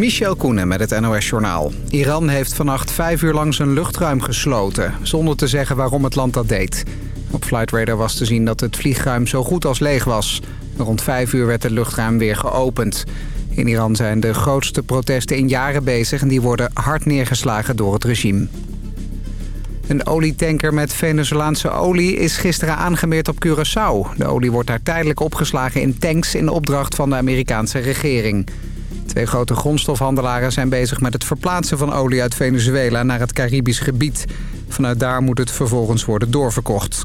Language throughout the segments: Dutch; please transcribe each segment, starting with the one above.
Michel Koenen met het NOS-journaal. Iran heeft vannacht vijf uur lang zijn luchtruim gesloten... zonder te zeggen waarom het land dat deed. Op Flight Radar was te zien dat het vliegruim zo goed als leeg was. Rond vijf uur werd het luchtruim weer geopend. In Iran zijn de grootste protesten in jaren bezig... en die worden hard neergeslagen door het regime. Een olietanker met Venezolaanse olie is gisteren aangemeerd op Curaçao. De olie wordt daar tijdelijk opgeslagen in tanks in opdracht van de Amerikaanse regering. Twee grote grondstofhandelaren zijn bezig met het verplaatsen van olie uit Venezuela naar het Caribisch gebied. Vanuit daar moet het vervolgens worden doorverkocht.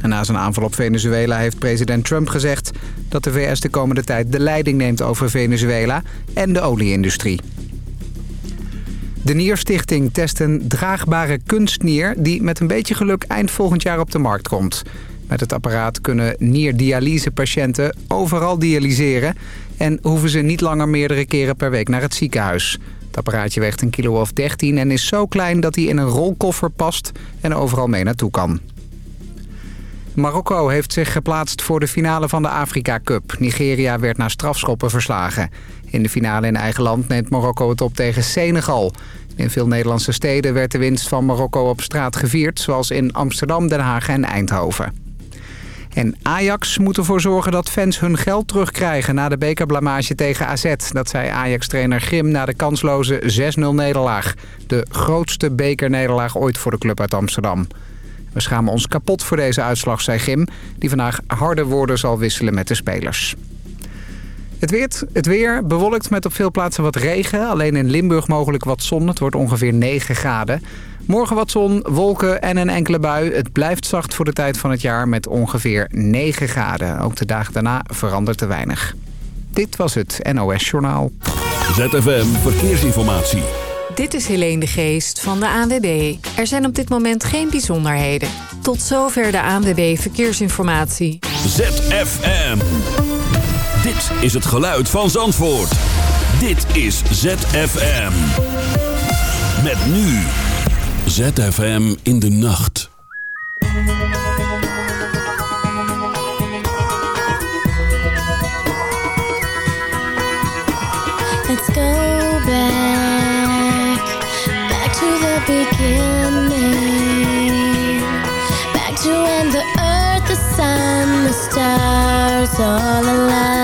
En na zijn aanval op Venezuela heeft president Trump gezegd... dat de VS de komende tijd de leiding neemt over Venezuela en de olieindustrie. De Nierstichting test een draagbare kunstnier... die met een beetje geluk eind volgend jaar op de markt komt. Met het apparaat kunnen nierdialysepatiënten overal dialyseren... en hoeven ze niet langer meerdere keren per week naar het ziekenhuis. Het apparaatje weegt een kilo of 13 en is zo klein dat hij in een rolkoffer past... en overal mee naartoe kan. Marokko heeft zich geplaatst voor de finale van de Afrika Cup. Nigeria werd na strafschoppen verslagen. In de finale in eigen land neemt Marokko het op tegen Senegal. In veel Nederlandse steden werd de winst van Marokko op straat gevierd... zoals in Amsterdam, Den Haag en Eindhoven. En Ajax moet ervoor zorgen dat fans hun geld terugkrijgen... na de bekerblamage tegen AZ. Dat zei Ajax-trainer Grim na de kansloze 6-0-nederlaag. De grootste bekernederlaag ooit voor de club uit Amsterdam. We schamen ons kapot voor deze uitslag, zei Gim... die vandaag harde woorden zal wisselen met de spelers. Het weer, het weer bewolkt met op veel plaatsen wat regen. Alleen in Limburg mogelijk wat zon. Het wordt ongeveer 9 graden. Morgen wat zon, wolken en een enkele bui. Het blijft zacht voor de tijd van het jaar met ongeveer 9 graden. Ook de dagen daarna verandert te weinig. Dit was het NOS Journaal. ZFM Verkeersinformatie. Dit is Helene de Geest van de ANWB. Er zijn op dit moment geen bijzonderheden. Tot zover de ANWB Verkeersinformatie. ZFM. Dit is het geluid van Zandvoort. Dit is ZFM. Met nu. ZFM in de nacht. Let's go back, back to the beginning. Back to when the earth, the sun, the stars all aligned.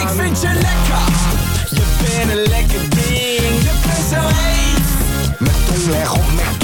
Ik vind je lekker, je bent een lekker ding. Je bent zo heet, Met tong op mijn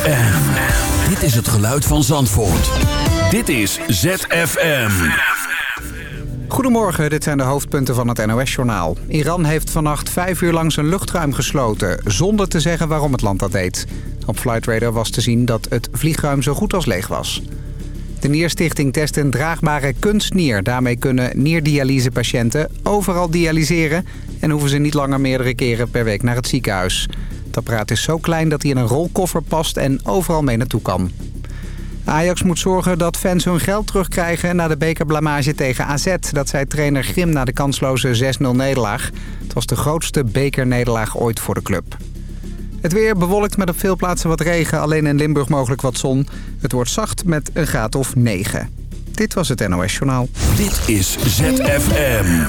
ZFM. Dit is het geluid van Zandvoort. Dit is ZFM. Goedemorgen, dit zijn de hoofdpunten van het NOS-journaal. Iran heeft vannacht vijf uur lang zijn luchtruim gesloten... zonder te zeggen waarom het land dat deed. Op Flight Radar was te zien dat het vliegruim zo goed als leeg was. De Nierstichting test een draagbare kunstnier. Daarmee kunnen nierdialysepatiënten overal dialyseren... en hoeven ze niet langer meerdere keren per week naar het ziekenhuis. Het apparaat is zo klein dat hij in een rolkoffer past en overal mee naartoe kan. Ajax moet zorgen dat fans hun geld terugkrijgen na de bekerblamage tegen AZ. Dat zei trainer Grim na de kansloze 6-0 nederlaag. Het was de grootste bekernederlaag ooit voor de club. Het weer bewolkt met op veel plaatsen wat regen. Alleen in Limburg mogelijk wat zon. Het wordt zacht met een graad of 9. Dit was het NOS Journaal. Dit is ZFM.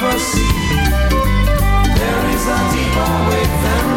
never see. There is a deeper wave than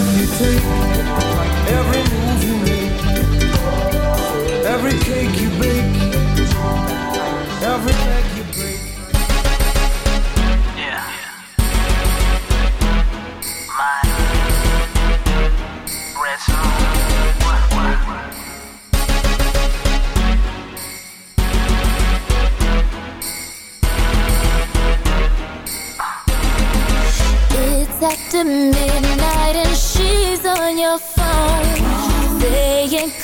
breath you take, it like every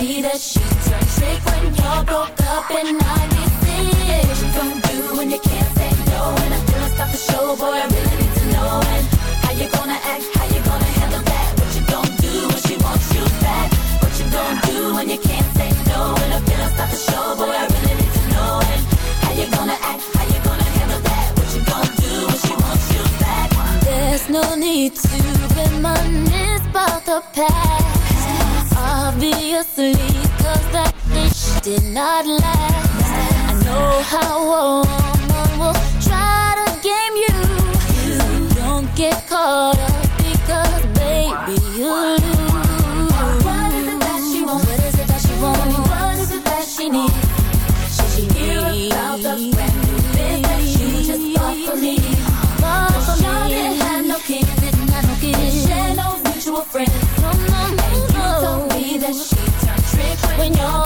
me that shit turned trick when you're broke up in 96. She come do when you can't say no. And I'm I stop the show, boy, I really need to know. And how you gonna act, how you gonna handle that? What you gonna do when she wants you back? What you gonna do when you can't say no? And I feel I stop the show, boy, I really need to know. And how you gonna act, how you gonna handle that? What you gonna do when she wants you back? There's no need to reminisce about the past be asleep Cause that dish did not last. I know how a woman will try to game you. So don't get caught up because baby you when you're